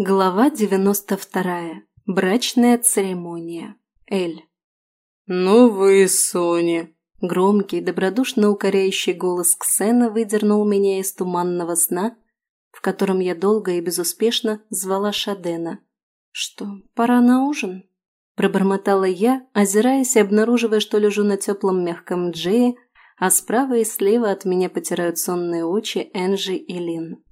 Глава 92. Брачная церемония. Эль. «Ну вы, Соня!» Громкий, добродушно укоряющий голос Ксена выдернул меня из туманного сна, в котором я долго и безуспешно звала Шадена. «Что, пора на ужин?» Пробормотала я, озираясь и обнаруживая, что лежу на теплом мягком джее, а справа и слева от меня потирают сонные очи Энджи и Лин.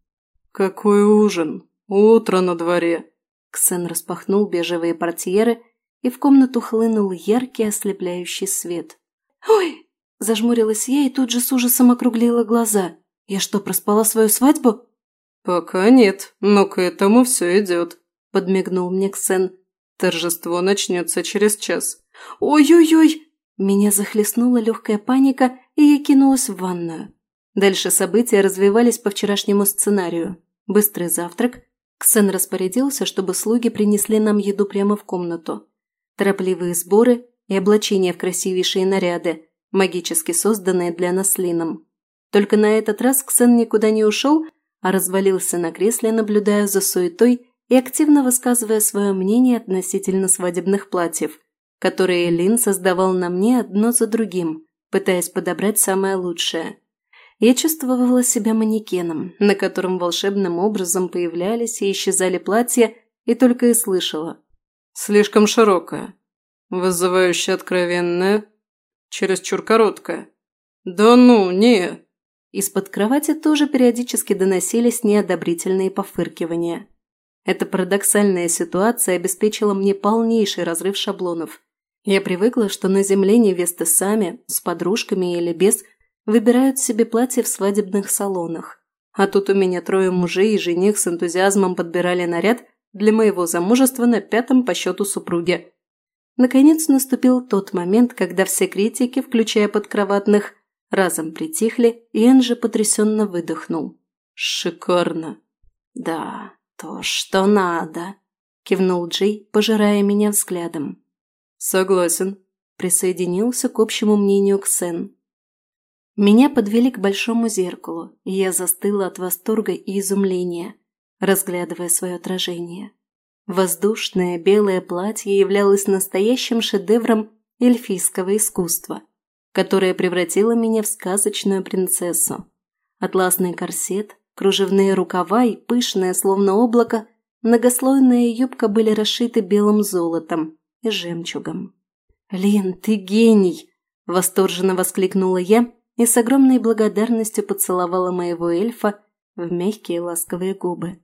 «Какой ужин?» «Утро на дворе!» Ксен распахнул бежевые портьеры, и в комнату хлынул яркий ослепляющий свет. «Ой!» – зажмурилась я и тут же с ужасом округлила глаза. «Я что, проспала свою свадьбу?» «Пока нет, но к этому все идет», – подмигнул мне Ксен. «Торжество начнется через час». «Ой-ой-ой!» Меня захлестнула легкая паника, и я кинулась в ванную. Дальше события развивались по вчерашнему сценарию. Быстрый завтрак, Ксен распорядился, чтобы слуги принесли нам еду прямо в комнату. Торопливые сборы и облачение в красивейшие наряды, магически созданные для нас Лином. Только на этот раз Ксен никуда не ушел, а развалился на кресле, наблюдая за суетой и активно высказывая свое мнение относительно свадебных платьев, которые Лин создавал на мне одно за другим, пытаясь подобрать самое лучшее – я чувствовала себя манекеном, на котором волшебным образом появлялись и исчезали платья, и только и слышала. «Слишком широкая, вызывающе откровенная, чересчур короткое, «Да ну, не!» Из-под кровати тоже периодически доносились неодобрительные пофыркивания. Эта парадоксальная ситуация обеспечила мне полнейший разрыв шаблонов. Я привыкла, что на земле невесты сами, с подружками или без – выбирают себе платья в свадебных салонах. А тут у меня трое мужей и жених с энтузиазмом подбирали наряд для моего замужества на пятом по счету супруге. Наконец наступил тот момент, когда все критики, включая подкроватных, разом притихли, и Энджи потрясенно выдохнул. «Шикарно!» «Да, то, что надо!» – кивнул Джей, пожирая меня взглядом. «Согласен», – присоединился к общему мнению Ксен. Меня подвели к большому зеркалу, и я застыла от восторга и изумления, разглядывая свое отражение. Воздушное белое платье являлось настоящим шедевром эльфийского искусства, которое превратило меня в сказочную принцессу. Атласный корсет, кружевные рукава и пышное, словно облако, многослойная юбка были расшиты белым золотом и жемчугом. «Лин, ты гений!» – восторженно воскликнула я, и с огромной благодарностью поцеловала моего эльфа в мягкие ласковые губы.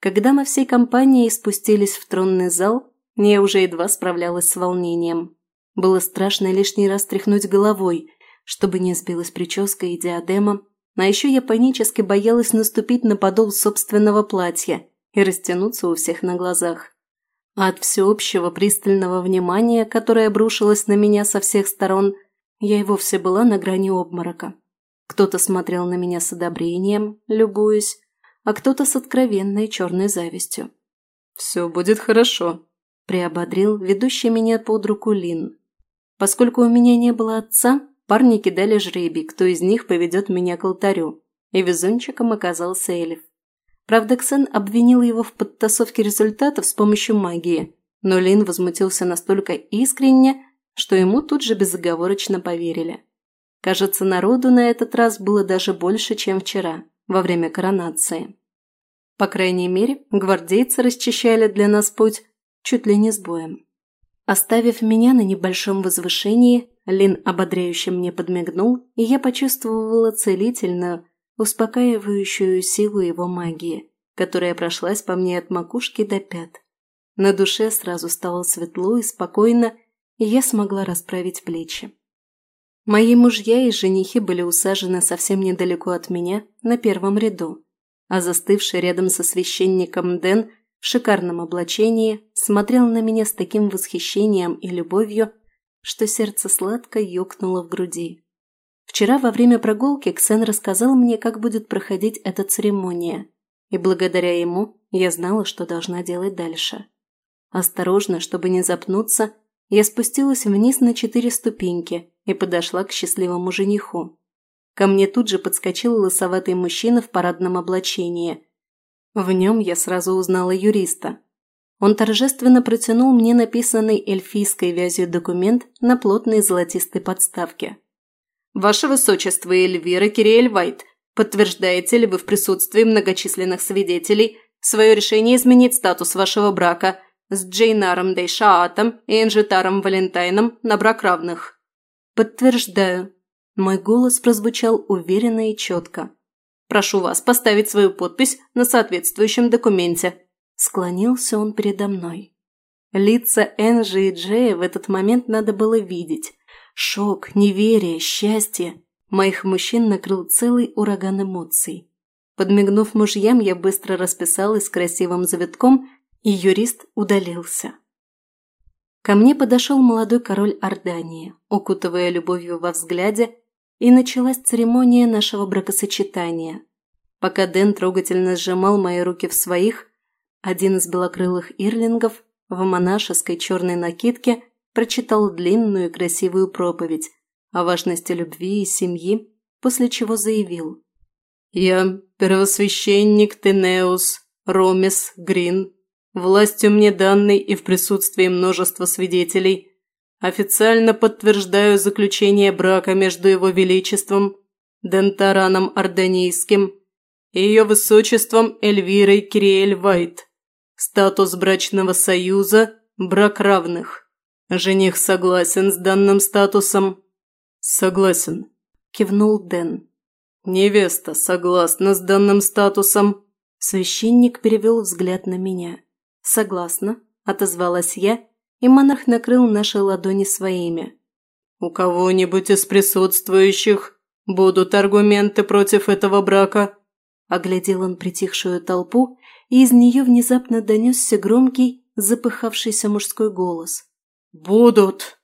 Когда мы всей компанией спустились в тронный зал, я уже едва справлялась с волнением. Было страшно лишний раз тряхнуть головой, чтобы не сбилась прическа и диадема, а еще я панически боялась наступить на подол собственного платья и растянуться у всех на глазах. А от всеобщего пристального внимания, которое обрушилось на меня со всех сторон – я и вовсе была на грани обморока. Кто-то смотрел на меня с одобрением, любуясь, а кто-то с откровенной черной завистью. «Все будет хорошо», – приободрил ведущий меня под руку Лин. Поскольку у меня не было отца, парни кидали жребий, кто из них поведет меня к алтарю, и везунчиком оказался Элиф. Правда, Ксен обвинил его в подтасовке результатов с помощью магии, но Лин возмутился настолько искренне, что ему тут же безоговорочно поверили. Кажется, народу на этот раз было даже больше, чем вчера, во время коронации. По крайней мере, гвардейцы расчищали для нас путь чуть ли не с боем. Оставив меня на небольшом возвышении, Лин ободряюще мне подмигнул, и я почувствовала целительную, успокаивающую силу его магии, которая прошлась по мне от макушки до пят. На душе сразу стало светло и спокойно, и я смогла расправить плечи. Мои мужья и женихи были усажены совсем недалеко от меня, на первом ряду, а застывший рядом со священником Дэн в шикарном облачении смотрел на меня с таким восхищением и любовью, что сердце сладко ёкнуло в груди. Вчера во время прогулки Ксен рассказал мне, как будет проходить эта церемония, и благодаря ему я знала, что должна делать дальше. Осторожно, чтобы не запнуться, Я спустилась вниз на четыре ступеньки и подошла к счастливому жениху. Ко мне тут же подскочил лысоватый мужчина в парадном облачении. В нем я сразу узнала юриста. Он торжественно протянул мне написанный эльфийской вязью документ на плотной золотистой подставке. «Ваше Высочество Эльвира Кириэль Вайт, подтверждаете ли вы в присутствии многочисленных свидетелей свое решение изменить статус вашего брака – с Джейнаром Дейшаатом и Энжитаром Валентайном на брак равных?» «Подтверждаю». Мой голос прозвучал уверенно и четко. «Прошу вас поставить свою подпись на соответствующем документе», Склонился он передо мной. Лица Энжи и Джея в этот момент надо было видеть. Шок, неверие, счастье. Моих мужчин накрыл целый ураган эмоций. Подмигнув мужьям, я быстро расписалась красивым завитком, и юрист удалился. Ко мне подошел молодой король Ордании, укутывая любовью во взгляде, и началась церемония нашего бракосочетания. Пока Дэн трогательно сжимал мои руки в своих, один из белокрылых ирлингов в монашеской черной накидке прочитал длинную и красивую проповедь о важности любви и семьи, после чего заявил. «Я первосвященник Тенеус Ромес Грин властью мне данной и в присутствии множества свидетелей, официально подтверждаю заключение брака между Его Величеством Дентараном Орданийским и Ее Высочеством Эльвирой Кириэль Вайт, статус брачного союза «Брак равных». Жених согласен с данным статусом? Согласен, кивнул Дэн. Невеста согласна с данным статусом? Священник перевел взгляд на меня. Согласна, отозвалась я, и монарх накрыл наши ладони своими. «У кого-нибудь из присутствующих будут аргументы против этого брака?» Оглядел он притихшую толпу, и из нее внезапно донесся громкий, запыхавшийся мужской голос. «Будут!»